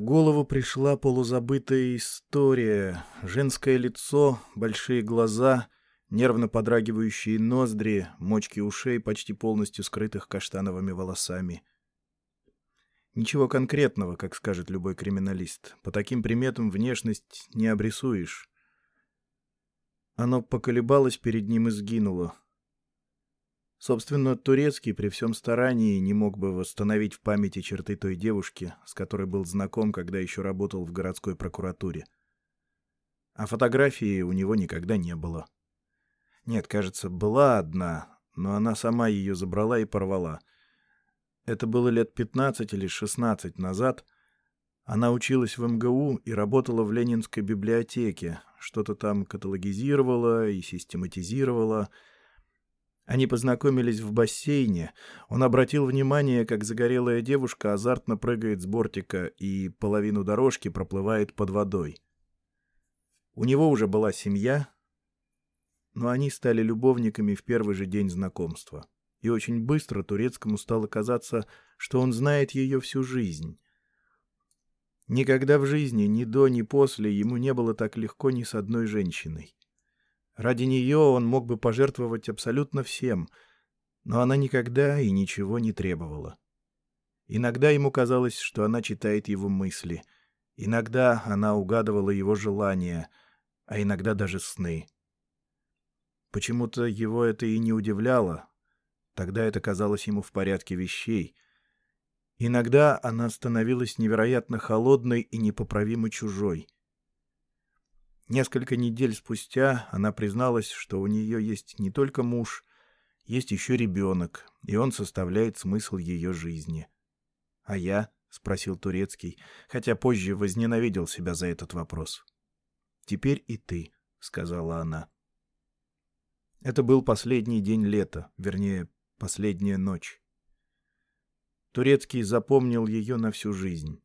В голову пришла полузабытая история. Женское лицо, большие глаза, нервно подрагивающие ноздри, мочки ушей, почти полностью скрытых каштановыми волосами. Ничего конкретного, как скажет любой криминалист. По таким приметам внешность не обрисуешь. Оно поколебалось перед ним и сгинуло. Собственно, Турецкий при всем старании не мог бы восстановить в памяти черты той девушки, с которой был знаком, когда еще работал в городской прокуратуре. А фотографии у него никогда не было. Нет, кажется, была одна, но она сама ее забрала и порвала. Это было лет 15 или 16 назад. Она училась в МГУ и работала в Ленинской библиотеке, что-то там каталогизировала и систематизировала — они познакомились в бассейне. Он обратил внимание, как загорелая девушка азартно прыгает с бортика и половину дорожки проплывает под водой. У него уже была семья, но они стали любовниками в первый же день знакомства. И очень быстро Турецкому стало казаться, что он знает ее всю жизнь. Никогда в жизни, ни до, ни после, ему не было так легко ни с одной женщиной. Ради нее он мог бы пожертвовать абсолютно всем, но она никогда и ничего не требовала. Иногда ему казалось, что она читает его мысли. Иногда она угадывала его желания, а иногда даже сны. Почему-то его это и не удивляло. Тогда это казалось ему в порядке вещей. Иногда она становилась невероятно холодной и непоправимо чужой — Несколько недель спустя она призналась, что у нее есть не только муж, есть еще ребенок, и он составляет смысл ее жизни. «А я?» — спросил Турецкий, хотя позже возненавидел себя за этот вопрос. «Теперь и ты», — сказала она. Это был последний день лета, вернее, последняя ночь. Турецкий запомнил ее на всю жизнь.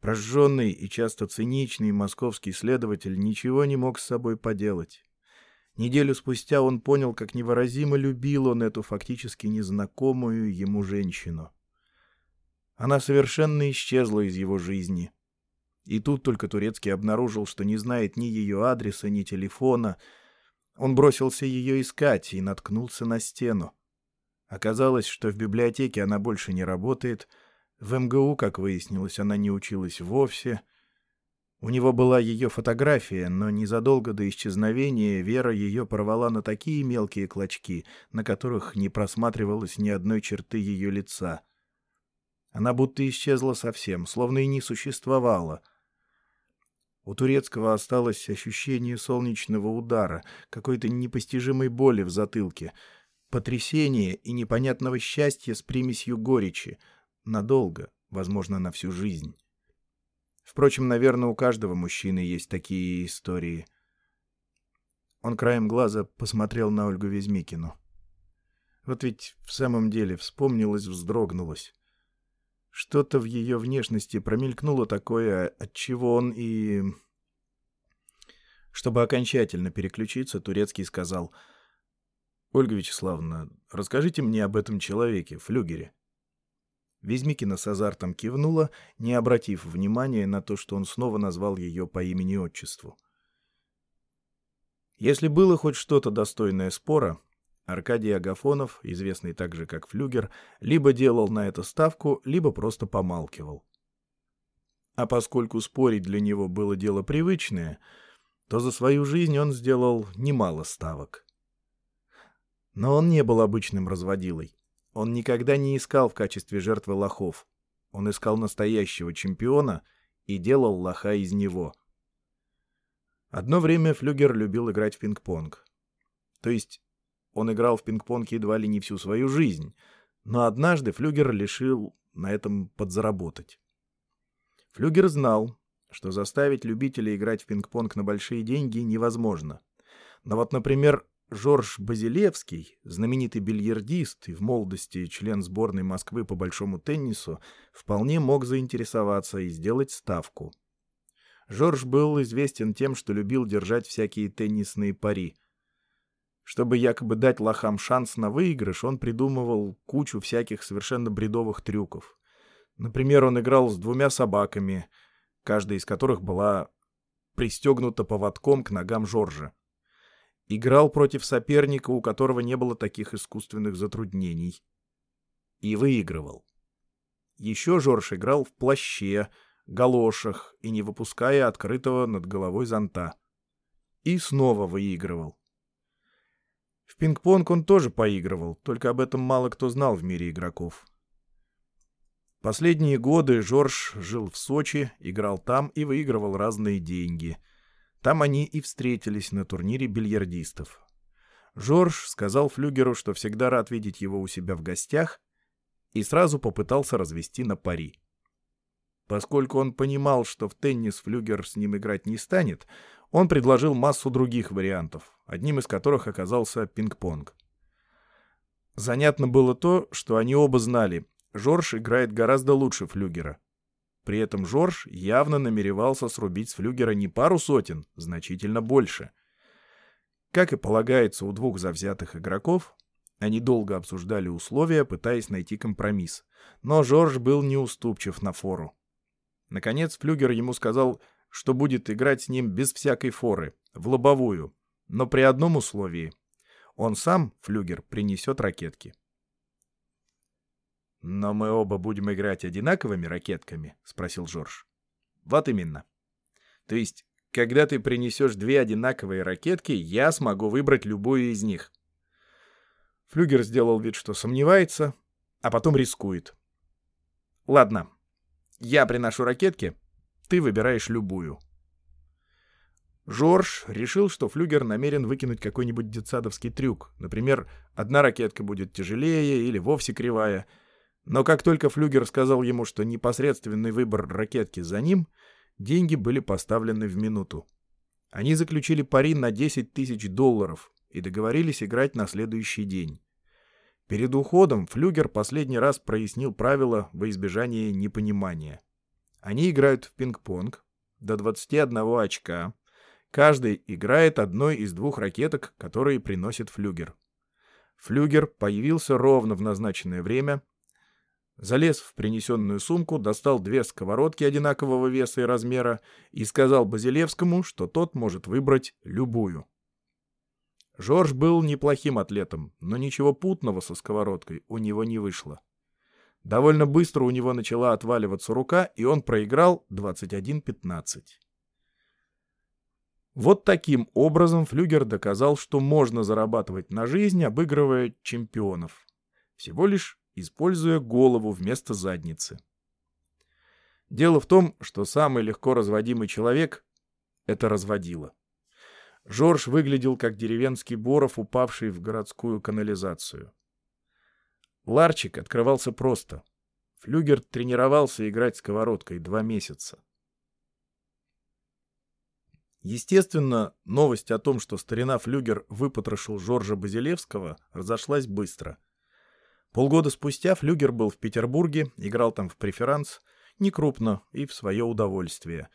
Прожженный и часто циничный московский следователь ничего не мог с собой поделать. Неделю спустя он понял, как невыразимо любил он эту фактически незнакомую ему женщину. Она совершенно исчезла из его жизни. И тут только Турецкий обнаружил, что не знает ни ее адреса, ни телефона. Он бросился ее искать и наткнулся на стену. Оказалось, что в библиотеке она больше не работает — в МГУ, как выяснилось, она не училась вовсе. У него была ее фотография, но незадолго до исчезновения Вера ее порвала на такие мелкие клочки, на которых не просматривалось ни одной черты ее лица. Она будто исчезла совсем, словно и не существовала. У Турецкого осталось ощущение солнечного удара, какой-то непостижимой боли в затылке, потрясения и непонятного счастья с примесью горечи — Надолго, возможно, на всю жизнь. Впрочем, наверное, у каждого мужчины есть такие истории. Он краем глаза посмотрел на Ольгу Везмикину. Вот ведь в самом деле вспомнилось, вздрогнулось. Что-то в ее внешности промелькнуло такое, от чего он и... Чтобы окончательно переключиться, Турецкий сказал, «Ольга Вячеславовна, расскажите мне об этом человеке, флюгере». Везмикина с азартом кивнула, не обратив внимания на то, что он снова назвал ее по имени-отчеству. Если было хоть что-то достойное спора, Аркадий Агафонов, известный также как Флюгер, либо делал на это ставку, либо просто помалкивал. А поскольку спорить для него было дело привычное, то за свою жизнь он сделал немало ставок. Но он не был обычным разводилой. Он никогда не искал в качестве жертвы лохов. Он искал настоящего чемпиона и делал лоха из него. Одно время Флюгер любил играть в пинг-понг. То есть он играл в пинг-понг едва ли не всю свою жизнь, но однажды Флюгер решил на этом подзаработать. Флюгер знал, что заставить любителей играть в пинг-понг на большие деньги невозможно. Но вот, например, Жорж Базилевский, знаменитый бильярдист и в молодости член сборной Москвы по большому теннису, вполне мог заинтересоваться и сделать ставку. Жорж был известен тем, что любил держать всякие теннисные пари. Чтобы якобы дать лохам шанс на выигрыш, он придумывал кучу всяких совершенно бредовых трюков. Например, он играл с двумя собаками, каждая из которых была пристегнута поводком к ногам Жоржа. Играл против соперника, у которого не было таких искусственных затруднений. И выигрывал. Еще Жорж играл в плаще, галошах и не выпуская открытого над головой зонта. И снова выигрывал. В пинг-понг он тоже поигрывал, только об этом мало кто знал в мире игроков. Последние годы Жорж жил в Сочи, играл там и выигрывал разные деньги. Там они и встретились на турнире бильярдистов. Жорж сказал Флюгеру, что всегда рад видеть его у себя в гостях, и сразу попытался развести на пари. Поскольку он понимал, что в теннис Флюгер с ним играть не станет, он предложил массу других вариантов, одним из которых оказался пинг-понг. Занятно было то, что они оба знали, Жорж играет гораздо лучше Флюгера. При этом Жорж явно намеревался срубить с Флюгера не пару сотен, значительно больше. Как и полагается у двух завзятых игроков, они долго обсуждали условия, пытаясь найти компромисс. Но Жорж был неуступчив на фору. Наконец Флюгер ему сказал, что будет играть с ним без всякой форы, в лобовую, но при одном условии. Он сам, Флюгер, принесет ракетки. «Но мы оба будем играть одинаковыми ракетками?» — спросил Жорж. «Вот именно. То есть, когда ты принесешь две одинаковые ракетки, я смогу выбрать любую из них». Флюгер сделал вид, что сомневается, а потом рискует. «Ладно, я приношу ракетки, ты выбираешь любую». Жорж решил, что Флюгер намерен выкинуть какой-нибудь детсадовский трюк. Например, одна ракетка будет тяжелее или вовсе кривая — но как только Флюгер сказал ему, что непосредственный выбор ракетки за ним, деньги были поставлены в минуту. Они заключили пари на 10 тысяч долларов и договорились играть на следующий день. Перед уходом Флюгер последний раз прояснил правила во избежание непонимания. Они играют в пинг-понг до 21 очка. Каждый играет одной из двух ракеток, которые приносит Флюгер. Флюгер появился ровно в назначенное время залез в принесенную сумку, достал две сковородки одинакового веса и размера и сказал Базилевскому, что тот может выбрать любую. Жорж был неплохим атлетом, но ничего путного со сковородкой у него не вышло. Довольно быстро у него начала отваливаться рука, и он проиграл 21-15. Вот таким образом Флюгер доказал, что можно зарабатывать на жизнь, обыгрывая чемпионов. Всего лишь используя голову вместо задницы. Дело в том, что самый легко разводимый человек — это разводила. Жорж выглядел как деревенский Боров, упавший в городскую канализацию. Ларчик открывался просто. Флюгер тренировался играть сковородкой два месяца. Естественно, новость о том, что старина Флюгер выпотрошил Жоржа Базилевского, разошлась быстро — Полгода спустя Флюгер был в Петербурге, играл там в преферанс, не крупно и в свое удовольствие.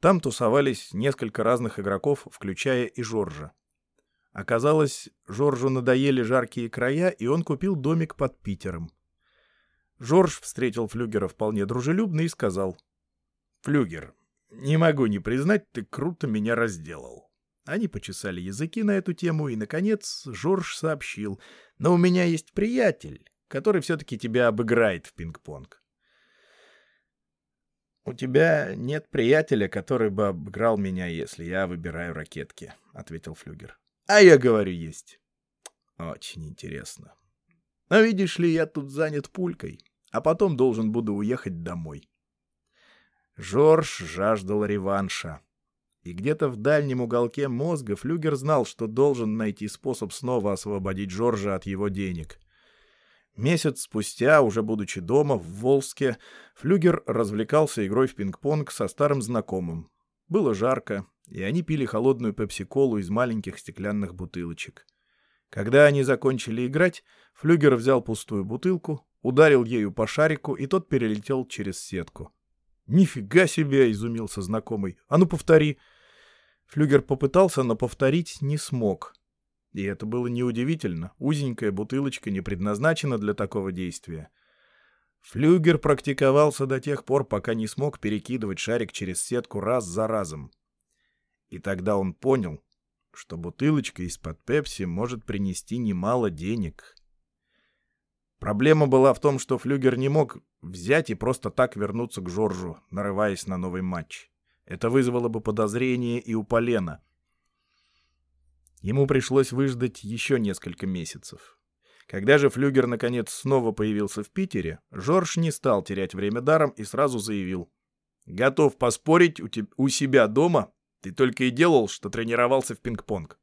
Там тусовались несколько разных игроков, включая и Жоржа. Оказалось, Жоржу надоели жаркие края, и он купил домик под Питером. Жорж встретил Флюгера вполне дружелюбно и сказал. «Флюгер, не могу не признать, ты круто меня разделал». Они почесали языки на эту тему, и, наконец, Жорж сообщил, «Но у меня есть приятель, который все-таки тебя обыграет в пинг-понг». «У тебя нет приятеля, который бы обыграл меня, если я выбираю ракетки», — ответил Флюгер. «А я говорю, есть». «Очень интересно. Но видишь ли, я тут занят пулькой, а потом должен буду уехать домой». Жорж жаждал реванша. И где-то в дальнем уголке мозга Флюгер знал, что должен найти способ снова освободить Джорджа от его денег. Месяц спустя, уже будучи дома, в Волске, Флюгер развлекался игрой в пинг-понг со старым знакомым. Было жарко, и они пили холодную пепси-колу из маленьких стеклянных бутылочек. Когда они закончили играть, Флюгер взял пустую бутылку, ударил ею по шарику, и тот перелетел через сетку. «Нифига себе!» — изумился знакомый. «А ну, повтори!» Флюгер попытался, но повторить не смог. И это было неудивительно. Узенькая бутылочка не предназначена для такого действия. Флюгер практиковался до тех пор, пока не смог перекидывать шарик через сетку раз за разом. И тогда он понял, что бутылочка из-под пепси может принести немало денег. Проблема была в том, что Флюгер не мог взять и просто так вернуться к Жоржу, нарываясь на новый матч. Это вызвало бы подозрение и у Полена. Ему пришлось выждать еще несколько месяцев. Когда же Флюгер наконец снова появился в Питере, Жорж не стал терять время даром и сразу заявил. «Готов поспорить у, te- у себя дома? Ты только и делал, что тренировался в пинг-понг».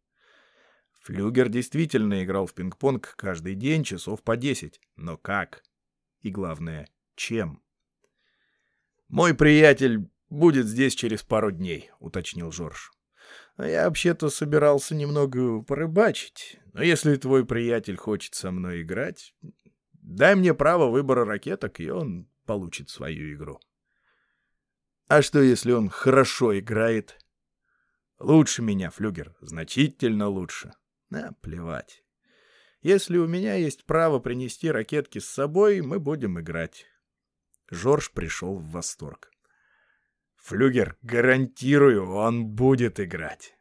Флюгер действительно играл в пинг-понг каждый день часов по десять. Но как? И главное, чем? «Мой приятель будет здесь через пару дней», — уточнил Жорж. «А я вообще-то собирался немного порыбачить. Но если твой приятель хочет со мной играть, дай мне право выбора ракеток, и он получит свою игру». «А что, если он хорошо играет?» «Лучше меня, Флюгер, значительно лучше». А, плевать. Если у меня есть право принести ракетки с собой, мы будем играть. Жорж пришел в восторг. Флюгер, гарантирую, он будет играть.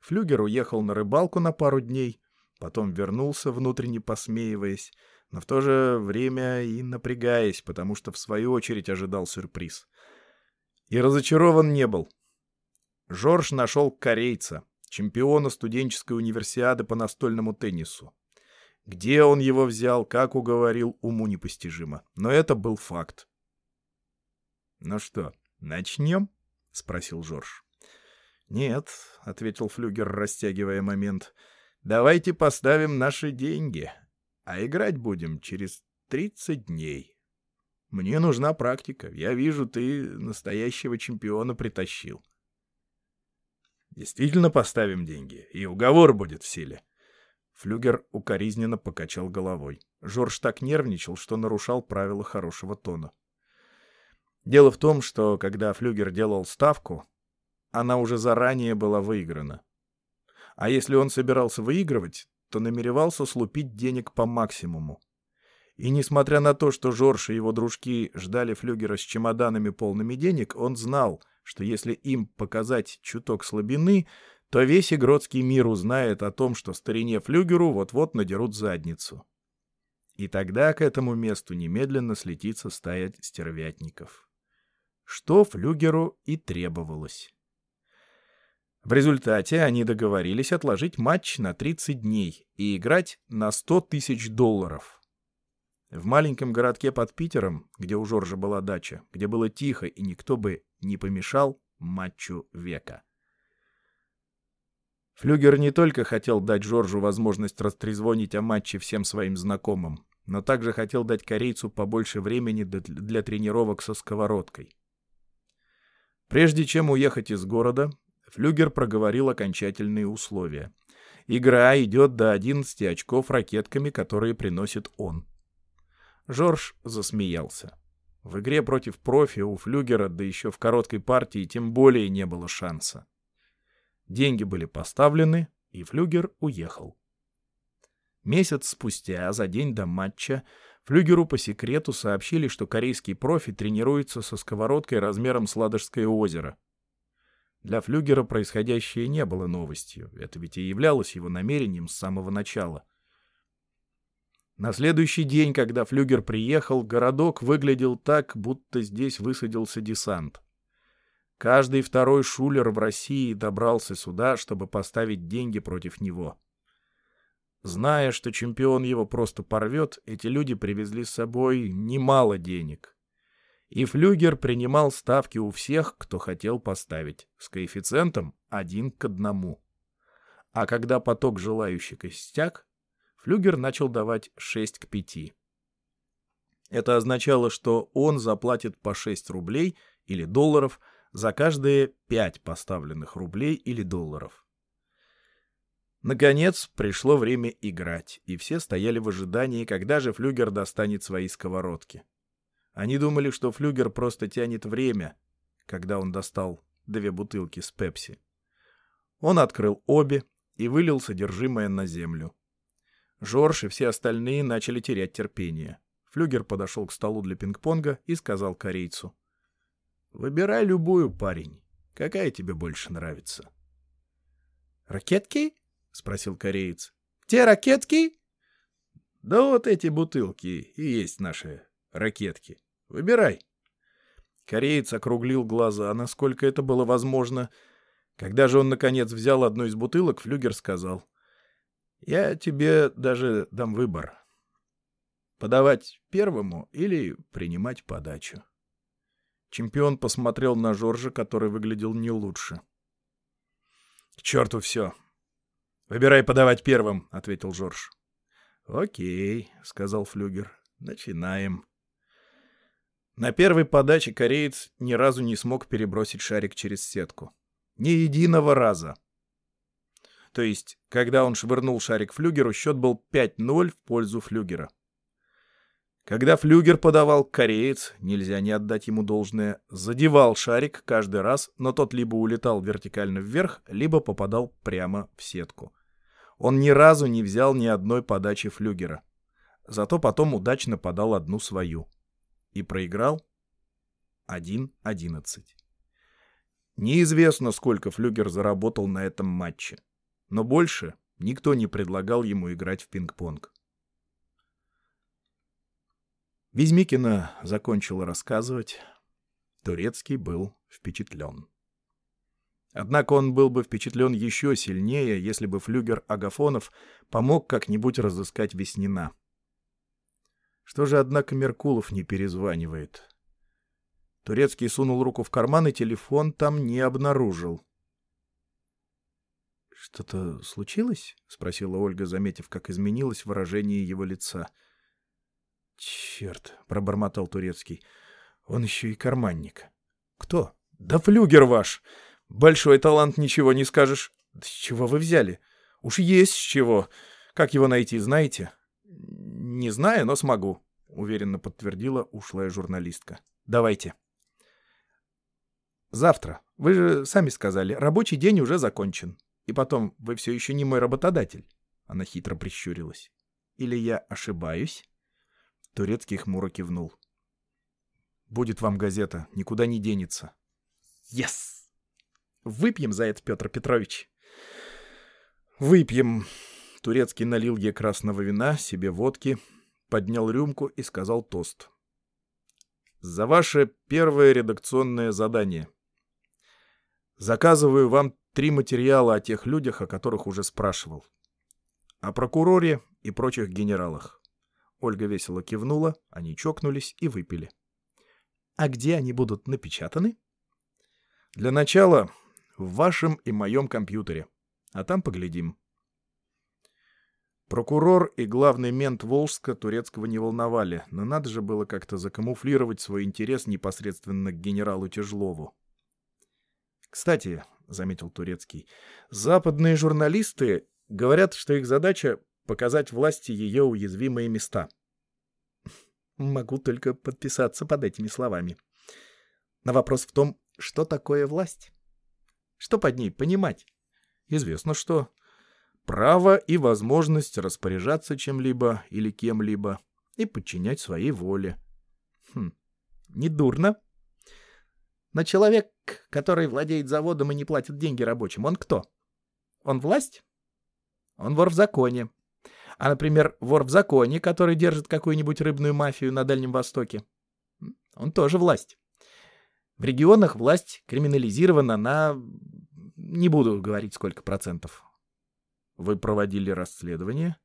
Флюгер уехал на рыбалку на пару дней, потом вернулся, внутренне посмеиваясь, но в то же время и напрягаясь, потому что в свою очередь ожидал сюрприз. И разочарован не был. Жорж нашел корейца, чемпиона студенческой универсиады по настольному теннису. Где он его взял, как уговорил, уму непостижимо. Но это был факт. «Ну что, начнем?» — спросил Жорж. «Нет», — ответил Флюгер, растягивая момент. «Давайте поставим наши деньги, а играть будем через тридцать дней. Мне нужна практика. Я вижу, ты настоящего чемпиона притащил». Действительно поставим деньги, и уговор будет в силе. Флюгер укоризненно покачал головой. Жорж так нервничал, что нарушал правила хорошего тона. Дело в том, что когда Флюгер делал ставку, она уже заранее была выиграна. А если он собирался выигрывать, то намеревался слупить денег по максимуму. И несмотря на то, что Жорж и его дружки ждали Флюгера с чемоданами полными денег, он знал, что если им показать чуток слабины, то весь игротский мир узнает о том, что старине Флюгеру вот-вот надерут задницу. И тогда к этому месту немедленно слетится стая стервятников. Что Флюгеру и требовалось. В результате они договорились отложить матч на 30 дней и играть на 100 тысяч долларов. В маленьком городке под Питером, где у Жоржа была дача, где было тихо и никто бы не помешал матчу века. Флюгер не только хотел дать Жоржу возможность растрезвонить о матче всем своим знакомым, но также хотел дать корейцу побольше времени для тренировок со сковородкой. Прежде чем уехать из города, Флюгер проговорил окончательные условия. Игра идет до 11 очков ракетками, которые приносит он. Жорж засмеялся. В игре против профи у Флюгера, да еще в короткой партии, тем более не было шанса. Деньги были поставлены, и Флюгер уехал. Месяц спустя, за день до матча, Флюгеру по секрету сообщили, что корейский профи тренируется со сковородкой размером с Ладожское озеро. Для Флюгера происходящее не было новостью, это ведь и являлось его намерением с самого начала. На следующий день, когда флюгер приехал, городок выглядел так, будто здесь высадился десант. Каждый второй шулер в России добрался сюда, чтобы поставить деньги против него. Зная, что чемпион его просто порвет, эти люди привезли с собой немало денег. И Флюгер принимал ставки у всех, кто хотел поставить, с коэффициентом один к одному. А когда поток желающих истяг, Флюгер начал давать 6 к 5. Это означало, что он заплатит по 6 рублей или долларов за каждые 5 поставленных рублей или долларов. Наконец, пришло время играть, и все стояли в ожидании, когда же Флюгер достанет свои сковородки. Они думали, что Флюгер просто тянет время, когда он достал две бутылки с пепси. Он открыл обе и вылил содержимое на землю. Жорж и все остальные начали терять терпение. Флюгер подошел к столу для пинг-понга и сказал корейцу. «Выбирай любую, парень. Какая тебе больше нравится?» «Ракетки?» — спросил кореец. «Те ракетки?» «Да вот эти бутылки и есть наши ракетки. Выбирай». Кореец округлил глаза, насколько это было возможно. Когда же он, наконец, взял одну из бутылок, Флюгер сказал. «Я тебе даже дам выбор. Подавать первому или принимать подачу. Чемпион посмотрел на Жоржа, который выглядел не лучше. — К черту все. — Выбирай подавать первым, — ответил Жорж. — Окей, — сказал Флюгер. — Начинаем. На первой подаче кореец ни разу не смог перебросить шарик через сетку. Ни единого раза. То есть, когда он швырнул шарик Флюгеру, счет был 5-0 в пользу Флюгера. Когда флюгер подавал, кореец, нельзя не отдать ему должное, задевал шарик каждый раз, но тот либо улетал вертикально вверх, либо попадал прямо в сетку. Он ни разу не взял ни одной подачи флюгера. Зато потом удачно подал одну свою. И проиграл 1-11. Неизвестно, сколько флюгер заработал на этом матче. Но больше никто не предлагал ему играть в пинг-понг. Везьмикина закончила рассказывать. Турецкий был впечатлен. Однако он был бы впечатлен еще сильнее, если бы флюгер Агафонов помог как-нибудь разыскать Веснина. Что же, однако, Меркулов не перезванивает? Турецкий сунул руку в карман и телефон там не обнаружил. «Что-то случилось?» — спросила Ольга, заметив, как изменилось выражение его лица — «Черт!» — пробормотал Турецкий. «Он еще и карманник». «Кто?» «Да флюгер ваш! Большой талант, ничего не скажешь. с чего вы взяли? Уж есть с чего. Как его найти, знаете?» «Не знаю, но смогу», — уверенно подтвердила ушлая журналистка. «Давайте». «Завтра. Вы же сами сказали, рабочий день уже закончен. И потом, вы все еще не мой работодатель». Она хитро прищурилась. «Или я ошибаюсь?» Турецкий хмуро кивнул. «Будет вам газета, никуда не денется». «Yes! Выпьем за это, Петр Петрович!» «Выпьем!» Турецкий налил ей красного вина, себе водки, поднял рюмку и сказал тост. «За ваше первое редакционное задание. Заказываю вам три материала о тех людях, о которых уже спрашивал. О прокуроре и прочих генералах. Ольга весело кивнула, они чокнулись и выпили. «А где они будут напечатаны?» «Для начала в вашем и моем компьютере, а там поглядим». Прокурор и главный мент Волжска турецкого не волновали, но надо же было как-то закамуфлировать свой интерес непосредственно к генералу Тяжлову. «Кстати», — заметил Турецкий, — «западные журналисты говорят, что их задача показать власти ее уязвимые места. Могу только подписаться под этими словами. На вопрос в том, что такое власть? Что под ней понимать? Известно, что право и возможность распоряжаться чем-либо или кем-либо и подчинять своей воле. Хм, недурно. Но человек, который владеет заводом и не платит деньги рабочим, он кто? Он власть? Он вор в законе. А, например, вор в законе, который держит какую-нибудь рыбную мафию на Дальнем Востоке. Он тоже власть. В регионах власть криминализирована на... Не буду говорить, сколько процентов. Вы проводили расследование?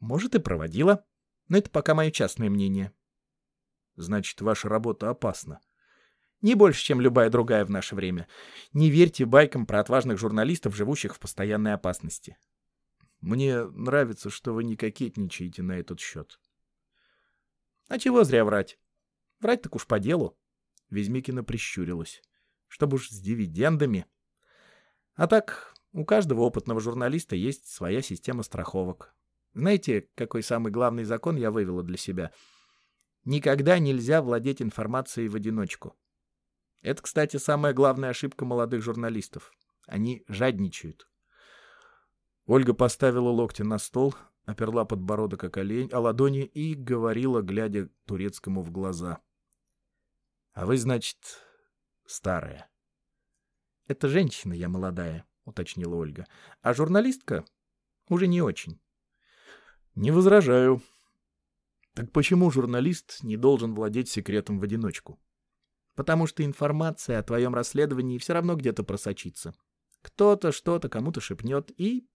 Может, и проводила. Но это пока мое частное мнение. Значит, ваша работа опасна. Не больше, чем любая другая в наше время. Не верьте байкам про отважных журналистов, живущих в постоянной опасности. Мне нравится, что вы не кокетничаете на этот счет. А чего зря врать? Врать так уж по делу. Везьмикина прищурилась. Чтобы уж с дивидендами. А так, у каждого опытного журналиста есть своя система страховок. Знаете, какой самый главный закон я вывела для себя? Никогда нельзя владеть информацией в одиночку. Это, кстати, самая главная ошибка молодых журналистов. Они жадничают. Ольга поставила локти на стол, оперла подбородок о колень, о ладони и говорила, глядя турецкому в глаза. — А вы, значит, старая. — Это женщина я молодая, — уточнила Ольга. — А журналистка уже не очень. — Не возражаю. Так почему журналист не должен владеть секретом в одиночку? — Потому что информация о твоем расследовании все равно где-то просочится. Кто-то что-то кому-то шепнет и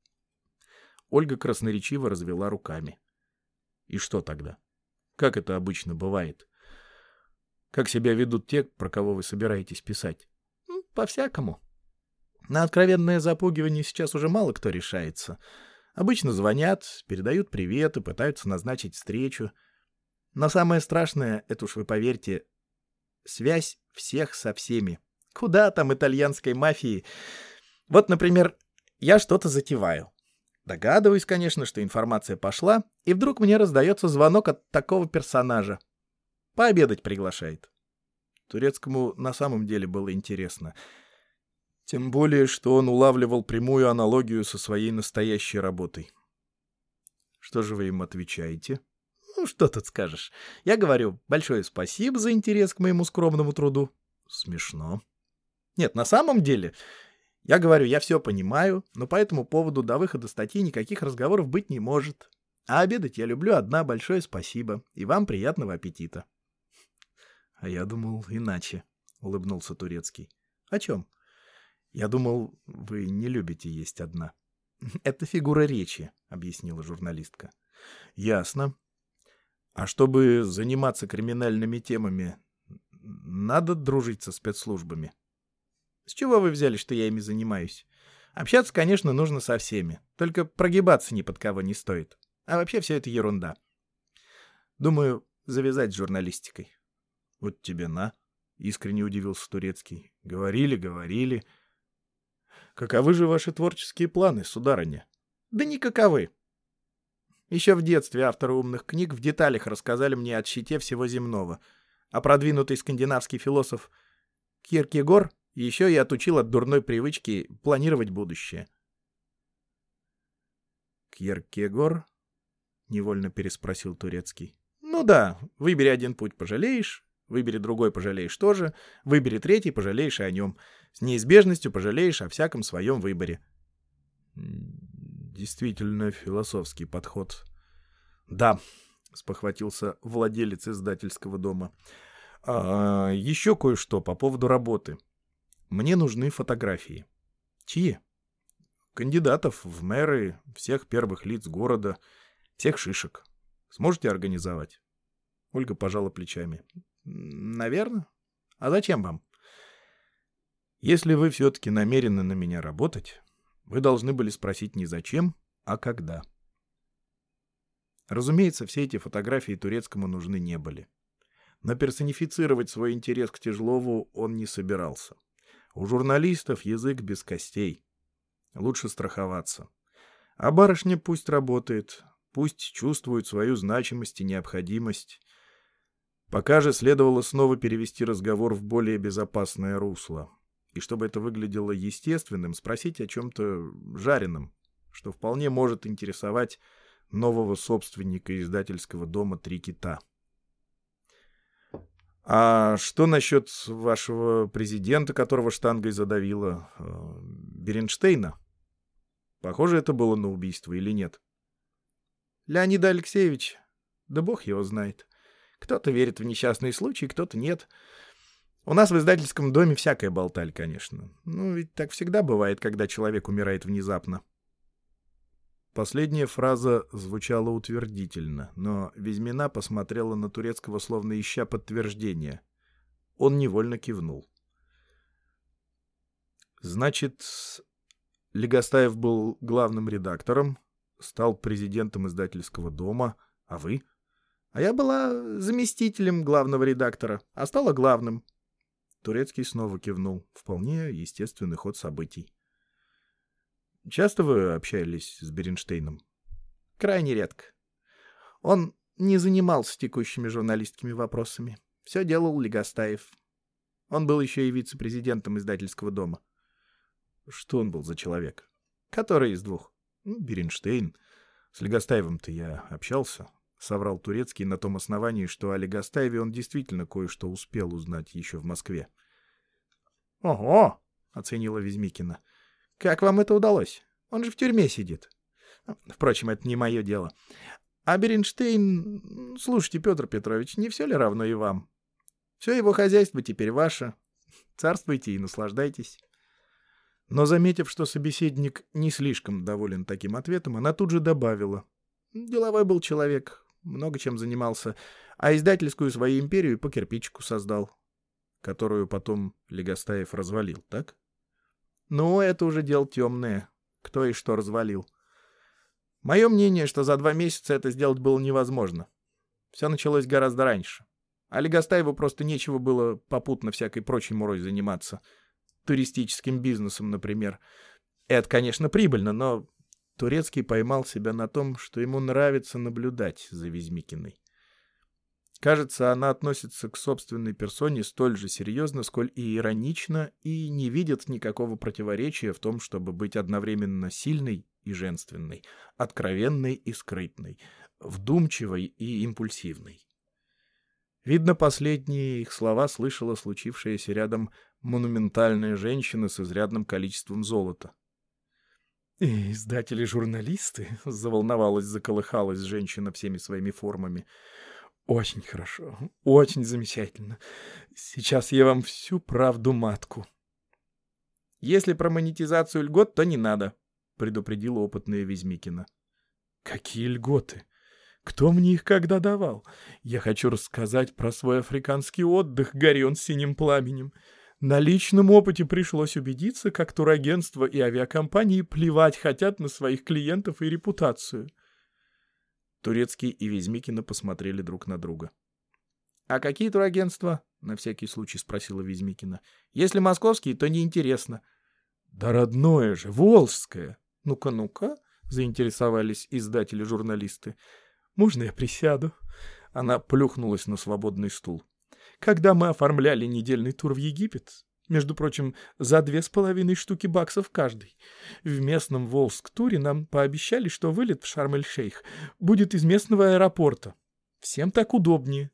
Ольга красноречиво развела руками. И что тогда? Как это обычно бывает? Как себя ведут те, про кого вы собираетесь писать? По-всякому. На откровенное запугивание сейчас уже мало кто решается. Обычно звонят, передают привет и пытаются назначить встречу. Но самое страшное, это уж вы поверьте, связь всех со всеми. Куда там итальянской мафии? Вот, например, я что-то затеваю. Догадываюсь, конечно, что информация пошла, и вдруг мне раздается звонок от такого персонажа. Пообедать приглашает. Турецкому на самом деле было интересно. Тем более, что он улавливал прямую аналогию со своей настоящей работой. Что же вы им отвечаете? Ну, что тут скажешь. Я говорю, большое спасибо за интерес к моему скромному труду. Смешно. Нет, на самом деле, я говорю, я все понимаю, но по этому поводу до выхода статьи никаких разговоров быть не может. А обедать я люблю одна большое спасибо. И вам приятного аппетита. — А я думал иначе, — улыбнулся Турецкий. — О чем? — Я думал, вы не любите есть одна. — Это фигура речи, — объяснила журналистка. — Ясно. А чтобы заниматься криминальными темами, надо дружить со спецслужбами. — с чего вы взяли, что я ими занимаюсь? Общаться, конечно, нужно со всеми. Только прогибаться ни под кого не стоит. А вообще все это ерунда. Думаю, завязать с журналистикой. Вот тебе на. Искренне удивился Турецкий. Говорили, говорили. Каковы же ваши творческие планы, сударыня? Да никаковы. Еще в детстве авторы умных книг в деталях рассказали мне о щите всего земного. А продвинутый скандинавский философ Киркегор еще я отучил от дурной привычки планировать будущее. «Кьеркегор?» — невольно переспросил Турецкий. «Ну да, выбери один путь, пожалеешь, выбери другой, пожалеешь тоже, выбери третий, пожалеешь и о нем. С неизбежностью пожалеешь о всяком своем выборе». «Действительно философский подход». «Да», — спохватился владелец издательского дома. «А, еще кое-что по поводу работы». Мне нужны фотографии. Чьи? Кандидатов в мэры, всех первых лиц города, всех шишек. Сможете организовать? Ольга пожала плечами. Наверное. А зачем вам? Если вы все-таки намерены на меня работать, вы должны были спросить не зачем, а когда. Разумеется, все эти фотографии турецкому нужны не были. Но персонифицировать свой интерес к Тяжлову он не собирался. У журналистов язык без костей. Лучше страховаться. А барышня пусть работает, пусть чувствует свою значимость и необходимость. Пока же следовало снова перевести разговор в более безопасное русло. И чтобы это выглядело естественным, спросить о чем-то жареном, что вполне может интересовать нового собственника издательского дома «Три кита». А что насчет вашего президента, которого штангой задавило? Э, Беренштейна? Похоже, это было на убийство или нет? Леонид Алексеевич, да бог его знает. Кто-то верит в несчастные случаи, кто-то нет. У нас в издательском доме всякое болталь, конечно. Ну, ведь так всегда бывает, когда человек умирает внезапно. Последняя фраза звучала утвердительно, но Везьмина посмотрела на Турецкого, словно ища подтверждения. Он невольно кивнул. «Значит, Легостаев был главным редактором, стал президентом издательского дома, а вы?» «А я была заместителем главного редактора, а стала главным». Турецкий снова кивнул. Вполне естественный ход событий. Часто вы общались с Беренштейном? Крайне редко. Он не занимался текущими журналистскими вопросами. Все делал Легостаев. Он был еще и вице-президентом издательского дома. Что он был за человек? Который из двух? Ну, Беренштейн. С Легостаевым-то я общался, — соврал Турецкий на том основании, что о Легостаеве он действительно кое-что успел узнать еще в Москве. — Ого! — оценила Везмикина. — Как вам это удалось? Он же в тюрьме сидит. Впрочем, это не мое дело. А Беренштейн... Слушайте, Петр Петрович, не все ли равно и вам? Все его хозяйство теперь ваше. Царствуйте и наслаждайтесь. Но, заметив, что собеседник не слишком доволен таким ответом, она тут же добавила. Деловой был человек, много чем занимался, а издательскую свою империю по кирпичику создал. Которую потом Легостаев развалил, так? Ну, это уже дело темное. Кто и что развалил. Мое мнение, что за два месяца это сделать было невозможно. Все началось гораздо раньше. А Легостаеву просто нечего было попутно всякой прочей мурой заниматься. Туристическим бизнесом, например. Это, конечно, прибыльно, но Турецкий поймал себя на том, что ему нравится наблюдать за Везмикиной. Кажется, она относится к собственной персоне столь же серьезно, сколь и иронично, и не видит никакого противоречия в том, чтобы быть одновременно сильной и женственной, откровенной и скрытной, вдумчивой и импульсивной. Видно, последние их слова слышала случившаяся рядом монументальная женщина с изрядным количеством золота. «Издатели-журналисты?» — заволновалась, заколыхалась женщина всеми своими формами. «Очень хорошо, очень замечательно. Сейчас я вам всю правду матку». «Если про монетизацию льгот, то не надо», — предупредила опытная Везмикина. «Какие льготы? Кто мне их когда давал? Я хочу рассказать про свой африканский отдых, горен синим пламенем. На личном опыте пришлось убедиться, как турагентства и авиакомпании плевать хотят на своих клиентов и репутацию». Турецкий и Везмикина посмотрели друг на друга. «А какие турагентства?» — на всякий случай спросила Везмикина. «Если московские, то неинтересно». «Да родное же, Волжское!» «Ну-ка, ну-ка», — заинтересовались издатели-журналисты. «Можно я присяду?» Она плюхнулась на свободный стул. «Когда мы оформляли недельный тур в Египет, между прочим, за две с половиной штуки баксов каждый. В местном Волск-туре нам пообещали, что вылет в Шарм-эль-Шейх будет из местного аэропорта. Всем так удобнее.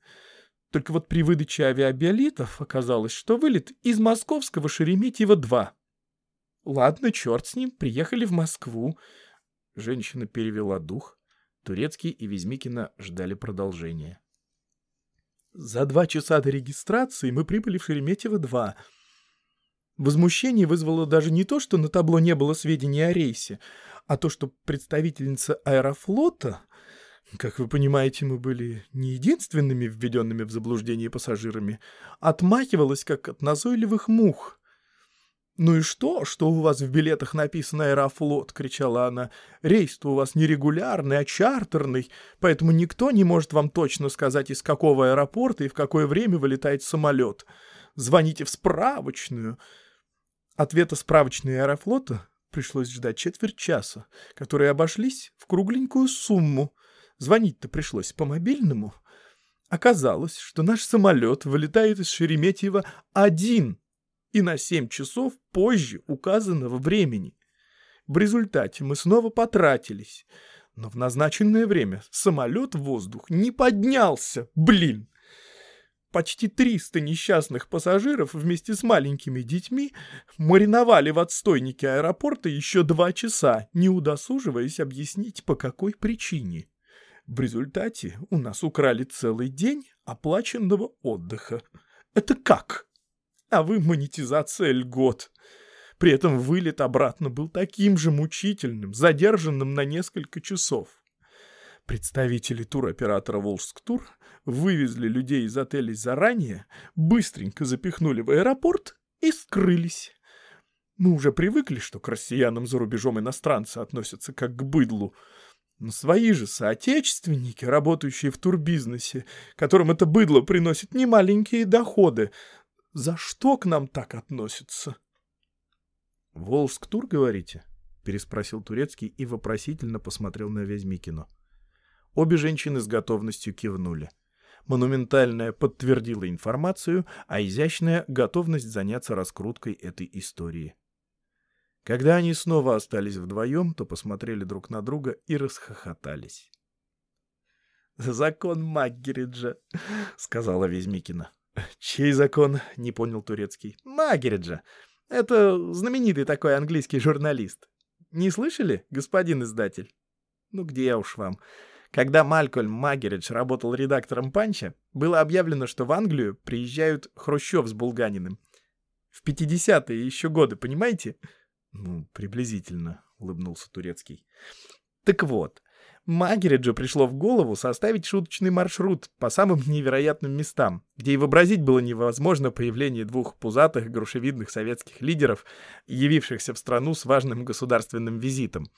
Только вот при выдаче авиабиолетов оказалось, что вылет из московского Шереметьево-2. Ладно, черт с ним, приехали в Москву. Женщина перевела дух. Турецкий и Везмикина ждали продолжения. За два часа до регистрации мы прибыли в Шереметьево-2. Возмущение вызвало даже не то, что на табло не было сведений о рейсе, а то, что представительница аэрофлота, как вы понимаете, мы были не единственными введенными в заблуждение пассажирами, отмахивалась, как от назойливых мух. «Ну и что, что у вас в билетах написано «Аэрофлот»?» — кричала она. «Рейс-то у вас не регулярный, а чартерный, поэтому никто не может вам точно сказать, из какого аэропорта и в какое время вылетает самолет. Звоните в справочную». Ответа справочной аэрофлота пришлось ждать четверть часа, которые обошлись в кругленькую сумму. Звонить-то пришлось по мобильному. Оказалось, что наш самолет вылетает из Шереметьево один — и на 7 часов позже указанного времени. В результате мы снова потратились, но в назначенное время самолет в воздух не поднялся, блин. Почти 300 несчастных пассажиров вместе с маленькими детьми мариновали в отстойнике аэропорта еще два часа, не удосуживаясь объяснить, по какой причине. В результате у нас украли целый день оплаченного отдыха. Это как? А вы монетизация льгот. При этом вылет обратно был таким же мучительным, задержанным на несколько часов. Представители туроператора «Волжск-тур» вывезли людей из отелей заранее, быстренько запихнули в аэропорт и скрылись. Мы уже привыкли, что к россиянам за рубежом иностранцы относятся как к быдлу. Но свои же соотечественники, работающие в турбизнесе, которым это быдло приносит немаленькие доходы, за что к нам так относятся? — Волск-тур, говорите? — переспросил Турецкий и вопросительно посмотрел на Вязьмикину. Обе женщины с готовностью кивнули. Монументальная подтвердила информацию, а изящная — готовность заняться раскруткой этой истории. Когда они снова остались вдвоем, то посмотрели друг на друга и расхохотались. «Закон Маггериджа», — сказала Везмикина. «Чей закон?» — не понял Турецкий. «Маггериджа. Это знаменитый такой английский журналист. Не слышали, господин издатель? Ну где уж вам. Когда Малькольм Магеридж работал редактором «Панча», было объявлено, что в Англию приезжают Хрущев с Булганиным. В 50-е еще годы, понимаете? Ну, приблизительно, улыбнулся Турецкий. Так вот, Магериджу пришло в голову составить шуточный маршрут по самым невероятным местам, где и вообразить было невозможно появление двух пузатых грушевидных советских лидеров, явившихся в страну с важным государственным визитом.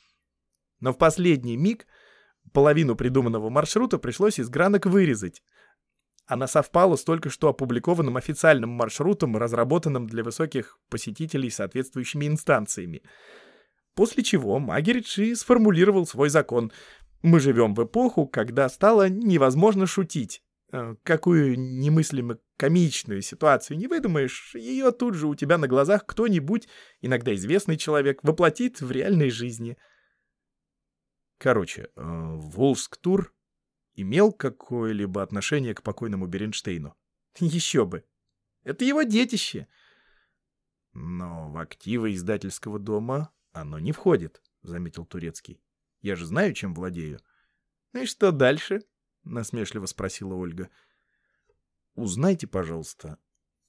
Но в последний миг половину придуманного маршрута пришлось из гранок вырезать. Она совпала с только что опубликованным официальным маршрутом, разработанным для высоких посетителей соответствующими инстанциями. После чего Магеридж и сформулировал свой закон. Мы живем в эпоху, когда стало невозможно шутить. Э, какую немыслимо комичную ситуацию не выдумаешь, ее тут же у тебя на глазах кто-нибудь, иногда известный человек, воплотит в реальной жизни — Короче, э, Волск-тур имел какое-либо отношение к покойному Беренштейну? Еще бы. Это его детище. Но в активы издательского дома оно не входит, заметил Турецкий. Я же знаю, чем владею. Ну и что дальше? Насмешливо спросила Ольга. Узнайте, пожалуйста,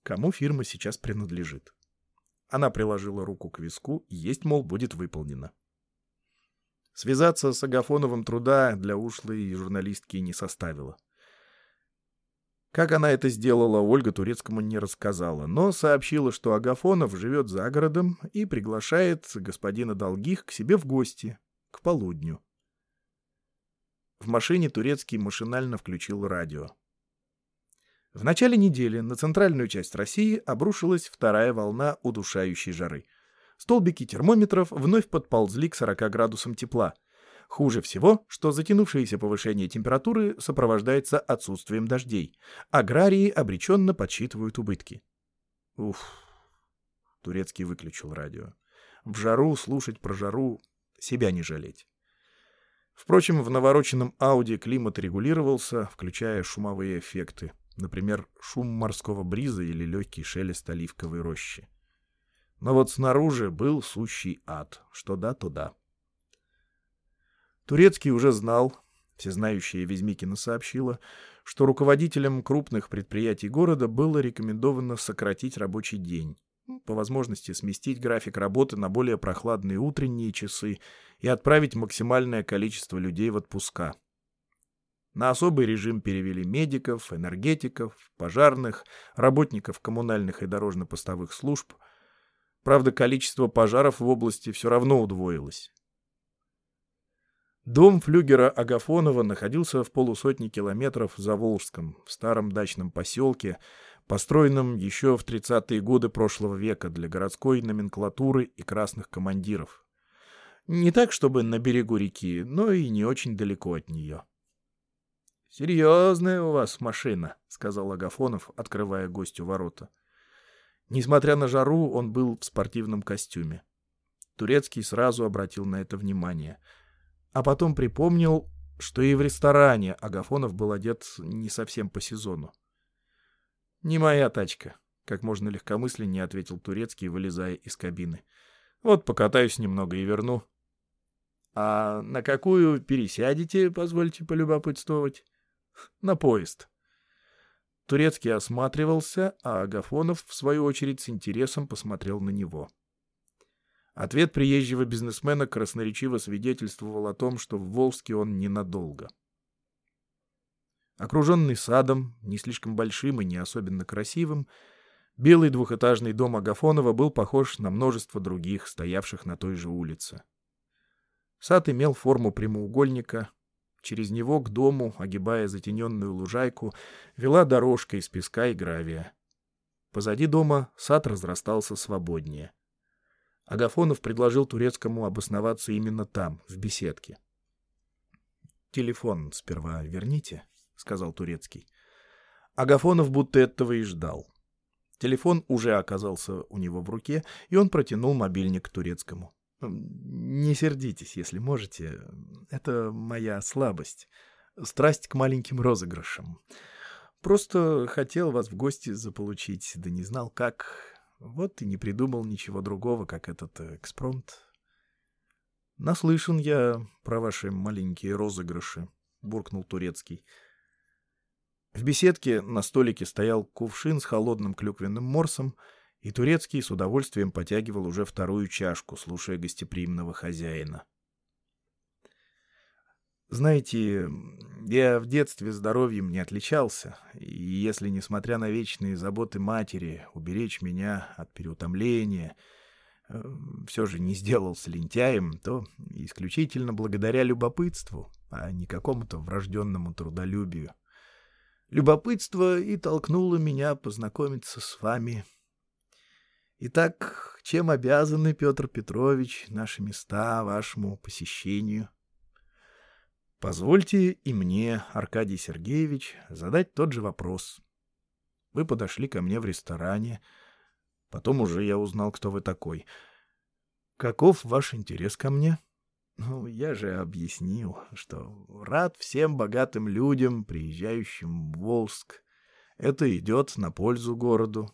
кому фирма сейчас принадлежит. Она приложила руку к виску, есть, мол, будет выполнено. Связаться с Агафоновым труда для ушлой журналистки не составило. Как она это сделала, Ольга Турецкому не рассказала, но сообщила, что Агафонов живет за городом и приглашает господина Долгих к себе в гости к полудню. В машине Турецкий машинально включил радио. В начале недели на центральную часть России обрушилась вторая волна удушающей жары — Столбики термометров вновь подползли к 40 градусам тепла. Хуже всего, что затянувшееся повышение температуры сопровождается отсутствием дождей. Аграрии обреченно подсчитывают убытки. Уф. Турецкий выключил радио. В жару слушать про жару себя не жалеть. Впрочем, в навороченном Ауди климат регулировался, включая шумовые эффекты, например, шум морского бриза или легкий шелест оливковой рощи. Но вот снаружи был сущий ад. Что да, то да. Турецкий уже знал, всезнающая Везмикина сообщила, что руководителям крупных предприятий города было рекомендовано сократить рабочий день, по возможности сместить график работы на более прохладные утренние часы и отправить максимальное количество людей в отпуска. На особый режим перевели медиков, энергетиков, пожарных, работников коммунальных и дорожно-постовых служб – Правда, количество пожаров в области все равно удвоилось. Дом флюгера Агафонова находился в полусотни километров за Волжском, в старом дачном поселке, построенном еще в 30-е годы прошлого века для городской номенклатуры и красных командиров. Не так, чтобы на берегу реки, но и не очень далеко от нее. «Серьезная у вас машина», — сказал Агафонов, открывая гостю ворота. — Несмотря на жару, он был в спортивном костюме. Турецкий сразу обратил на это внимание. А потом припомнил, что и в ресторане Агафонов был одет не совсем по сезону. «Не моя тачка», — как можно легкомысленнее ответил Турецкий, вылезая из кабины. «Вот покатаюсь немного и верну». «А на какую пересядете, позвольте полюбопытствовать?» «На поезд», Турецкий осматривался, а Агафонов, в свою очередь, с интересом посмотрел на него. Ответ приезжего бизнесмена красноречиво свидетельствовал о том, что в Волске он ненадолго. Окруженный садом, не слишком большим и не особенно красивым, белый двухэтажный дом Агафонова был похож на множество других, стоявших на той же улице. Сад имел форму прямоугольника, Через него к дому, огибая затененную лужайку, вела дорожка из песка и гравия. Позади дома сад разрастался свободнее. Агафонов предложил турецкому обосноваться именно там, в беседке. «Телефон сперва верните», — сказал турецкий. Агафонов будто этого и ждал. Телефон уже оказался у него в руке, и он протянул мобильник турецкому. Не сердитесь, если можете. Это моя слабость. Страсть к маленьким розыгрышам. Просто хотел вас в гости заполучить, да не знал как. Вот и не придумал ничего другого, как этот экспромт. Наслышан я про ваши маленькие розыгрыши, буркнул турецкий. В беседке на столике стоял кувшин с холодным клюквенным морсом, и Турецкий с удовольствием потягивал уже вторую чашку, слушая гостеприимного хозяина. Знаете, я в детстве здоровьем не отличался, и если, несмотря на вечные заботы матери, уберечь меня от переутомления, э, все же не сделался лентяем, то исключительно благодаря любопытству, а не какому-то врожденному трудолюбию. Любопытство и толкнуло меня познакомиться с вами Итак, чем обязаны, Петр Петрович, наши места вашему посещению? Позвольте и мне, Аркадий Сергеевич, задать тот же вопрос. Вы подошли ко мне в ресторане. Потом уже я узнал, кто вы такой. Каков ваш интерес ко мне? Ну, я же объяснил, что рад всем богатым людям, приезжающим в Волск. Это идет на пользу городу,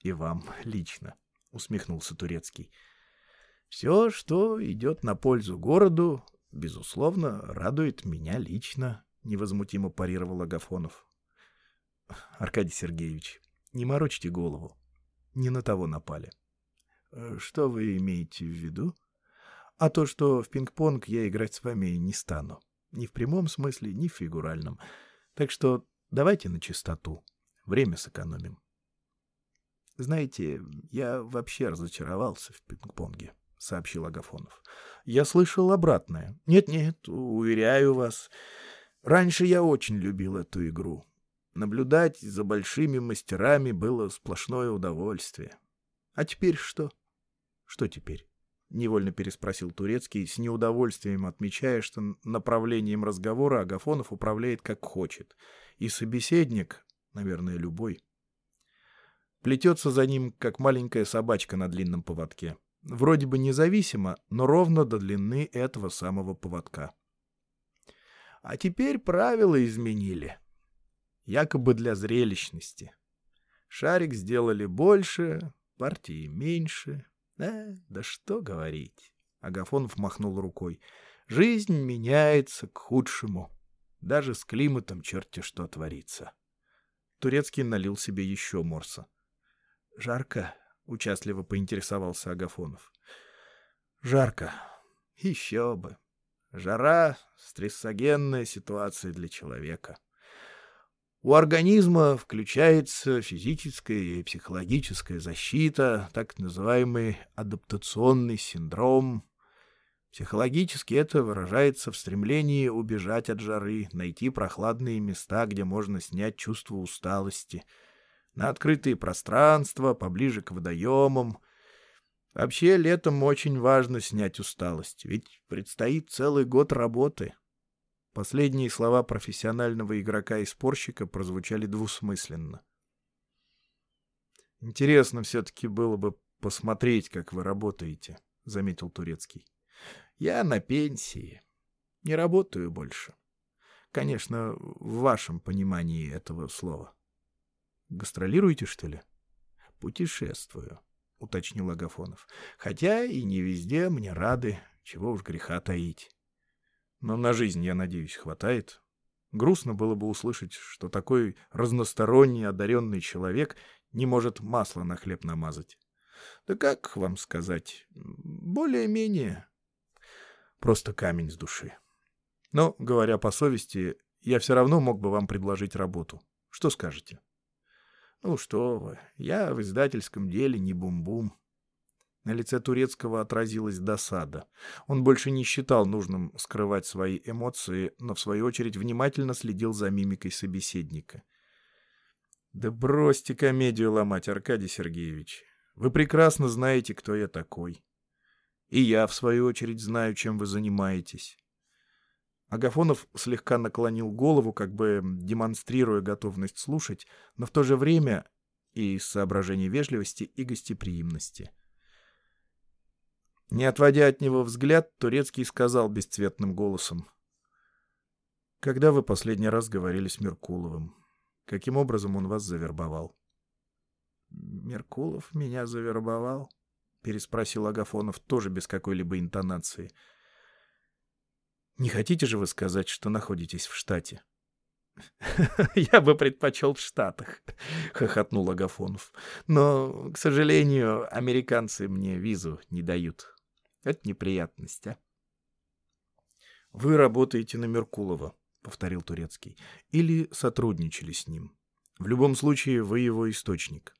и вам лично, — усмехнулся Турецкий. — Все, что идет на пользу городу, безусловно, радует меня лично, — невозмутимо парировал Агафонов. — Аркадий Сергеевич, не морочьте голову. Не на того напали. — Что вы имеете в виду? — А то, что в пинг-понг я играть с вами не стану. Ни в прямом смысле, ни в фигуральном. Так что давайте на чистоту. Время сэкономим. — «Знаете, я вообще разочаровался в пинг-понге», — сообщил Агафонов. «Я слышал обратное. Нет-нет, уверяю вас, раньше я очень любил эту игру. Наблюдать за большими мастерами было сплошное удовольствие. А теперь что?» «Что теперь?» — невольно переспросил Турецкий, с неудовольствием отмечая, что направлением разговора Агафонов управляет как хочет. И собеседник, наверное, любой, плетется за ним, как маленькая собачка на длинном поводке. Вроде бы независимо, но ровно до длины этого самого поводка. А теперь правила изменили. Якобы для зрелищности. Шарик сделали больше, партии меньше. Э, да что говорить. Агафонов махнул рукой. Жизнь меняется к худшему. Даже с климатом черти что творится. Турецкий налил себе еще морса. «Жарко?» — участливо поинтересовался Агафонов. «Жарко. Еще бы. Жара — стрессогенная ситуация для человека. У организма включается физическая и психологическая защита, так называемый адаптационный синдром. Психологически это выражается в стремлении убежать от жары, найти прохладные места, где можно снять чувство усталости — на открытые пространства, поближе к водоемам. Вообще, летом очень важно снять усталость, ведь предстоит целый год работы. Последние слова профессионального игрока и спорщика прозвучали двусмысленно. «Интересно все-таки было бы посмотреть, как вы работаете», — заметил Турецкий. «Я на пенсии. Не работаю больше. Конечно, в вашем понимании этого слова». Гастролируете, что ли? Путешествую, уточнил Агафонов. Хотя и не везде мне рады, чего уж греха таить. Но на жизнь, я надеюсь, хватает. Грустно было бы услышать, что такой разносторонний одаренный человек не может масло на хлеб намазать. Да как вам сказать? Более-менее. Просто камень с души. Но, говоря по совести, я все равно мог бы вам предложить работу. Что скажете? Ну что вы, я в издательском деле не бум-бум. На лице Турецкого отразилась досада. Он больше не считал нужным скрывать свои эмоции, но в свою очередь внимательно следил за мимикой собеседника. «Да бросьте комедию ломать, Аркадий Сергеевич. Вы прекрасно знаете, кто я такой. И я, в свою очередь, знаю, чем вы занимаетесь. Агафонов слегка наклонил голову, как бы демонстрируя готовность слушать, но в то же время и из соображений вежливости и гостеприимности. Не отводя от него взгляд, Турецкий сказал бесцветным голосом. «Когда вы последний раз говорили с Меркуловым? Каким образом он вас завербовал?» «Меркулов меня завербовал?» — переспросил Агафонов, тоже без какой-либо интонации. «Не хотите же вы сказать, что находитесь в штате?» «Я бы предпочел в Штатах», — хохотнул Агафонов. «Но, к сожалению, американцы мне визу не дают. Это неприятность, а?» «Вы работаете на Меркулова», — повторил Турецкий, — «или сотрудничали с ним. В любом случае, вы его источник».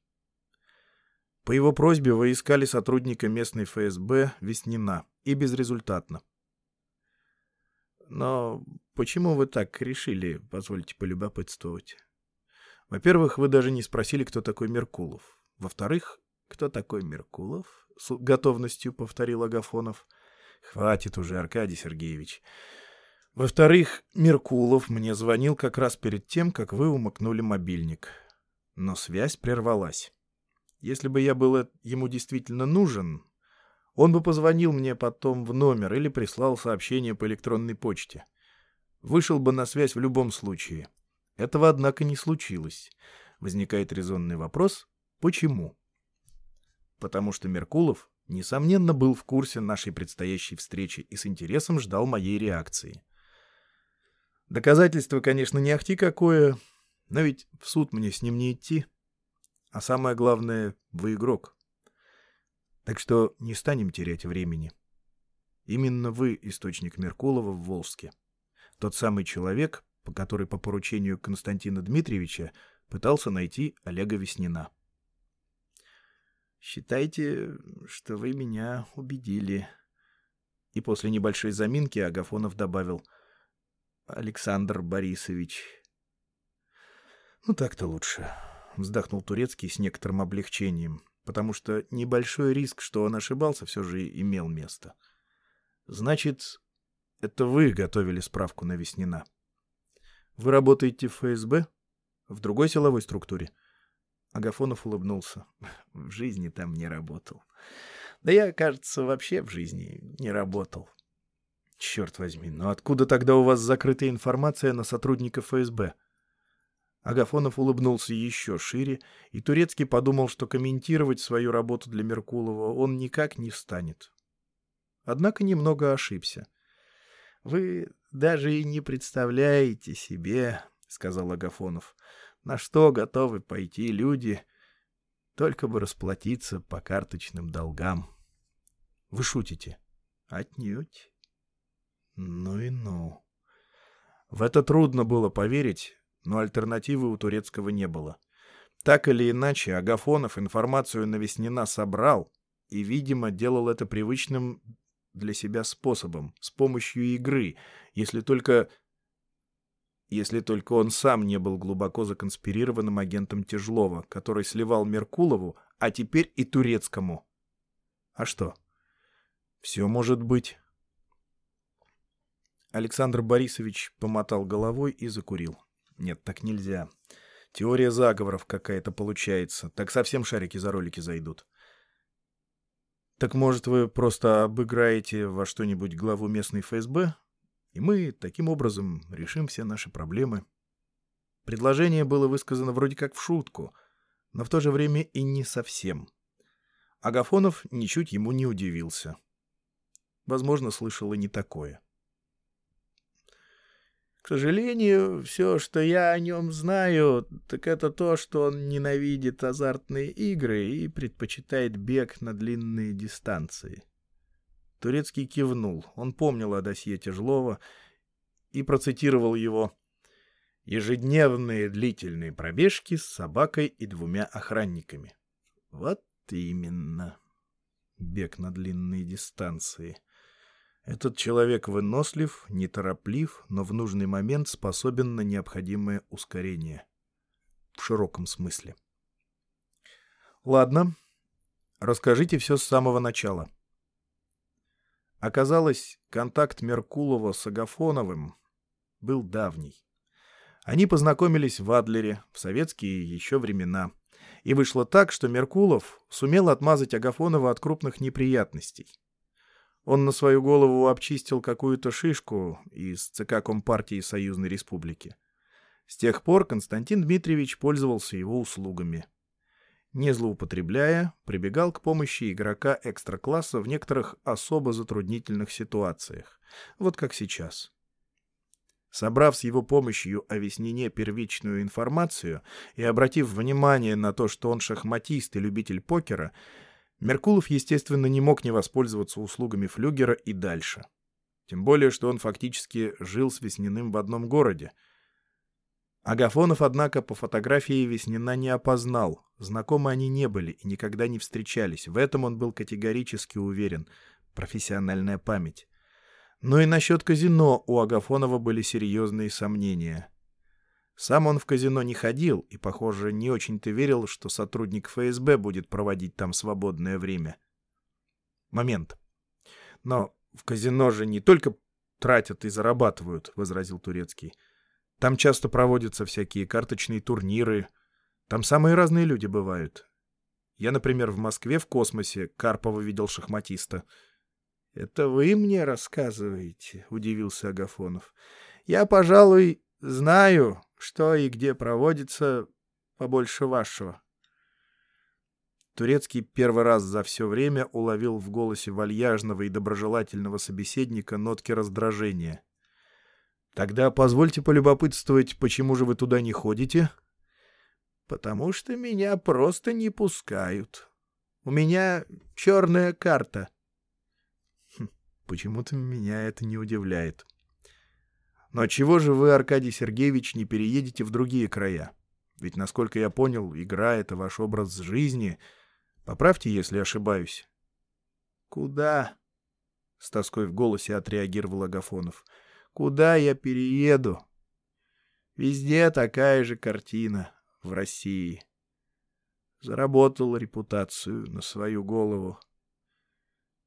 По его просьбе вы искали сотрудника местной ФСБ Веснина, и безрезультатно. Но почему вы так решили, позвольте полюбопытствовать? Во-первых, вы даже не спросили, кто такой Меркулов. Во-вторых, кто такой Меркулов? С готовностью повторил Агафонов. Хватит уже, Аркадий Сергеевич. Во-вторых, Меркулов мне звонил как раз перед тем, как вы умыкнули мобильник. Но связь прервалась. Если бы я был ему действительно нужен, он бы позвонил мне потом в номер или прислал сообщение по электронной почте. Вышел бы на связь в любом случае. Этого, однако, не случилось. Возникает резонный вопрос «почему?». Потому что Меркулов, несомненно, был в курсе нашей предстоящей встречи и с интересом ждал моей реакции. Доказательство, конечно, не ахти какое, но ведь в суд мне с ним не идти. А самое главное, вы игрок. Так что не станем терять времени. Именно вы источник Меркулова в Волжске. Тот самый человек, который по поручению Константина Дмитриевича пытался найти Олега Веснина. «Считайте, что вы меня убедили». И после небольшой заминки Агафонов добавил «Александр Борисович». «Ну так-то лучше» вздохнул Турецкий с некоторым облегчением, потому что небольшой риск, что он ошибался, все же имел место. Значит, это вы готовили справку на Веснина. Вы работаете в ФСБ? В другой силовой структуре? Агафонов улыбнулся. В жизни там не работал. Да я, кажется, вообще в жизни не работал. Черт возьми, но откуда тогда у вас закрытая информация на сотрудников ФСБ? — Агафонов улыбнулся еще шире, и Турецкий подумал, что комментировать свою работу для Меркулова он никак не станет. Однако немного ошибся. — Вы даже и не представляете себе, — сказал Агафонов, — на что готовы пойти люди, только бы расплатиться по карточным долгам. — Вы шутите? — Отнюдь. — Ну и ну. В это трудно было поверить, но альтернативы у турецкого не было. Так или иначе, Агафонов информацию на Веснина собрал и, видимо, делал это привычным для себя способом, с помощью игры, если только... Если только он сам не был глубоко законспирированным агентом Тяжлова, который сливал Меркулову, а теперь и Турецкому. А что? Все может быть. Александр Борисович помотал головой и закурил. Нет, так нельзя. Теория заговоров какая-то получается. Так совсем шарики за ролики зайдут. Так может вы просто обыграете во что-нибудь главу местной ФСБ, и мы таким образом решим все наши проблемы. Предложение было высказано вроде как в шутку, но в то же время и не совсем. Агафонов ничуть ему не удивился. Возможно, слышал и не такое. — к сожалению, все, что я о нем знаю, так это то, что он ненавидит азартные игры и предпочитает бег на длинные дистанции. Турецкий кивнул. Он помнил о досье Тяжлова и процитировал его «Ежедневные длительные пробежки с собакой и двумя охранниками». Вот именно. Бег на длинные дистанции. Этот человек вынослив, нетороплив, но в нужный момент способен на необходимое ускорение. В широком смысле. Ладно, расскажите все с самого начала. Оказалось, контакт Меркулова с Агафоновым был давний. Они познакомились в Адлере в советские еще времена. И вышло так, что Меркулов сумел отмазать Агафонова от крупных неприятностей. Он на свою голову обчистил какую-то шишку из ЦК Компартии Союзной Республики. С тех пор Константин Дмитриевич пользовался его услугами. Не злоупотребляя, прибегал к помощи игрока экстра-класса в некоторых особо затруднительных ситуациях, вот как сейчас. Собрав с его помощью о Веснине первичную информацию и обратив внимание на то, что он шахматист и любитель покера, Меркулов, естественно, не мог не воспользоваться услугами Флюгера и дальше. Тем более, что он фактически жил с Весниным в одном городе. Агафонов, однако, по фотографии Веснина не опознал. Знакомы они не были и никогда не встречались. В этом он был категорически уверен. Профессиональная память. Но и насчет казино у Агафонова были серьезные сомнения. Сам он в казино не ходил и, похоже, не очень-то верил, что сотрудник ФСБ будет проводить там свободное время. Момент. Но в казино же не только тратят и зарабатывают, — возразил Турецкий. Там часто проводятся всякие карточные турниры. Там самые разные люди бывают. Я, например, в Москве в космосе Карпова видел шахматиста. — Это вы мне рассказываете? — удивился Агафонов. — Я, пожалуй, знаю, что и где проводится побольше вашего. Турецкий первый раз за все время уловил в голосе вальяжного и доброжелательного собеседника нотки раздражения. «Тогда позвольте полюбопытствовать, почему же вы туда не ходите?» «Потому что меня просто не пускают. У меня черная карта». Хм, «Почему-то меня это не удивляет. Но чего же вы, Аркадий Сергеевич, не переедете в другие края? Ведь, насколько я понял, игра — это ваш образ жизни. Поправьте, если ошибаюсь. — Куда? — с тоской в голосе отреагировал Агафонов. — Куда я перееду? Везде такая же картина в России. Заработал репутацию на свою голову.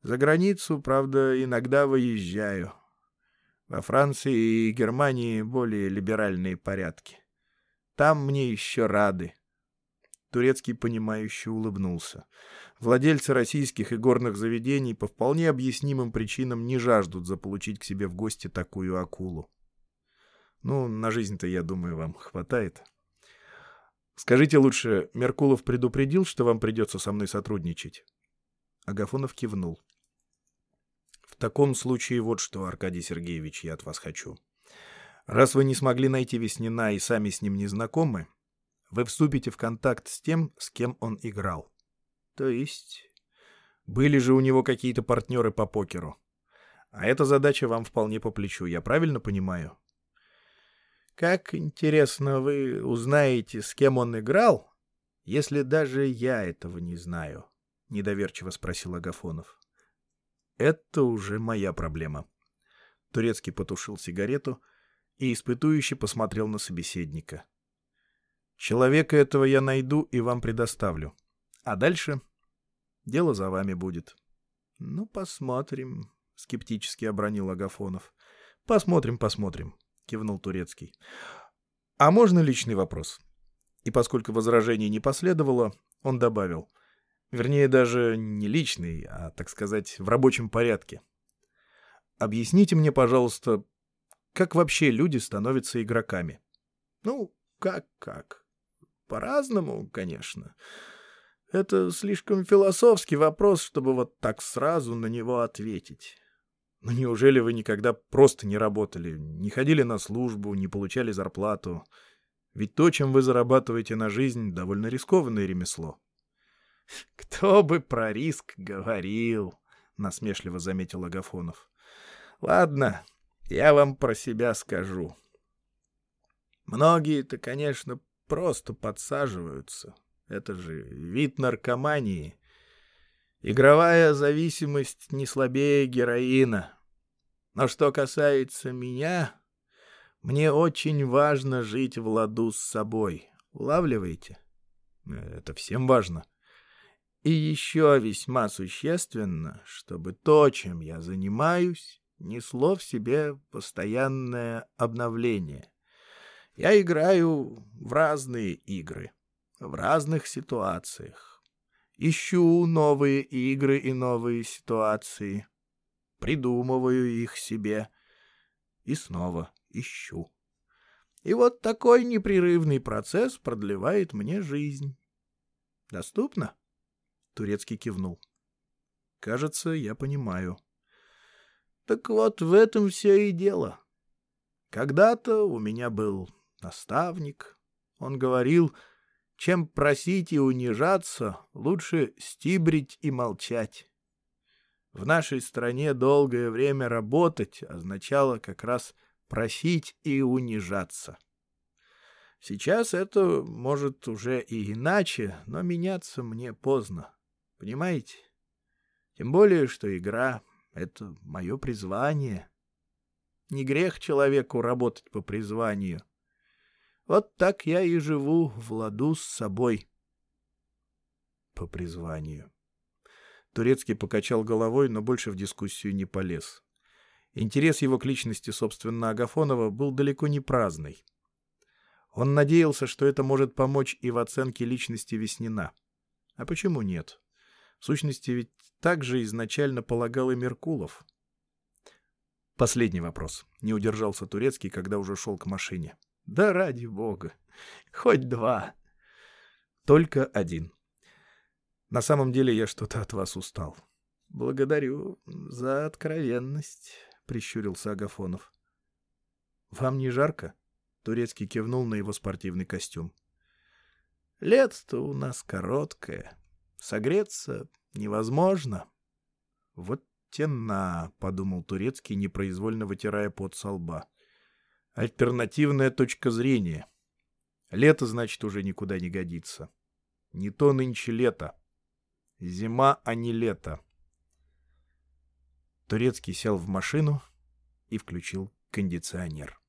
За границу, правда, иногда выезжаю. — во Франции и Германии более либеральные порядки. Там мне еще рады. Турецкий, понимающе улыбнулся. Владельцы российских игорных заведений по вполне объяснимым причинам не жаждут заполучить к себе в гости такую акулу. Ну, на жизнь-то, я думаю, вам хватает. Скажите лучше, Меркулов предупредил, что вам придется со мной сотрудничать? Агафонов кивнул. В таком случае вот что, Аркадий Сергеевич, я от вас хочу. Раз вы не смогли найти Веснина и сами с ним не знакомы, вы вступите в контакт с тем, с кем он играл. То есть... Были же у него какие-то партнеры по покеру. А эта задача вам вполне по плечу, я правильно понимаю? Как интересно вы узнаете, с кем он играл, если даже я этого не знаю? Недоверчиво спросил Агафонов. Это уже моя проблема. Турецкий потушил сигарету и испытующе посмотрел на собеседника. Человека этого я найду и вам предоставлю. А дальше дело за вами будет. Ну, посмотрим, скептически обронил Агафонов. Посмотрим, посмотрим, кивнул Турецкий. А можно личный вопрос? И поскольку возражений не последовало, он добавил — Вернее, даже не личный, а, так сказать, в рабочем порядке. Объясните мне, пожалуйста, как вообще люди становятся игроками? Ну, как-как? По-разному, конечно. Это слишком философский вопрос, чтобы вот так сразу на него ответить. Но неужели вы никогда просто не работали, не ходили на службу, не получали зарплату? Ведь то, чем вы зарабатываете на жизнь, довольно рискованное ремесло. — Кто бы про риск говорил, — насмешливо заметил Агафонов. — Ладно, я вам про себя скажу. Многие-то, конечно, просто подсаживаются. Это же вид наркомании. Игровая зависимость не слабее героина. Но что касается меня, мне очень важно жить в ладу с собой. Улавливаете? Это всем важно. И еще весьма существенно, чтобы то, чем я занимаюсь, несло в себе постоянное обновление. Я играю в разные игры, в разных ситуациях. Ищу новые игры и новые ситуации. придумываю их себе и снова ищу. И вот такой непрерывный процесс продлевает мне жизнь. Доступно? Турецкий кивнул. Кажется, я понимаю. Так вот, в этом все и дело. Когда-то у меня был наставник. Он говорил, чем просить и унижаться, лучше стибрить и молчать. В нашей стране долгое время работать означало как раз просить и унижаться. Сейчас это, может, уже и иначе, но меняться мне поздно. Понимаете? Тем более, что игра — это мое призвание. Не грех человеку работать по призванию. Вот так я и живу в ладу с собой. По призванию. Турецкий покачал головой, но больше в дискуссию не полез. Интерес его к личности, собственно, Агафонова был далеко не праздный. Он надеялся, что это может помочь и в оценке личности Веснина. А почему нет? В сущности, ведь так же изначально полагал и Меркулов. Последний вопрос. Не удержался Турецкий, когда уже шел к машине. Да ради бога. Хоть два. Только один. На самом деле я что-то от вас устал. Благодарю за откровенность, прищурился Агафонов. Вам не жарко? Турецкий кивнул на его спортивный костюм. Лето-то у нас короткое. Согреться невозможно. Вот тена, подумал Турецкий, непроизвольно вытирая пот со лба. Альтернативная точка зрения. Лето, значит, уже никуда не годится. Не то нынче лето. Зима, а не лето. Турецкий сел в машину и включил кондиционер.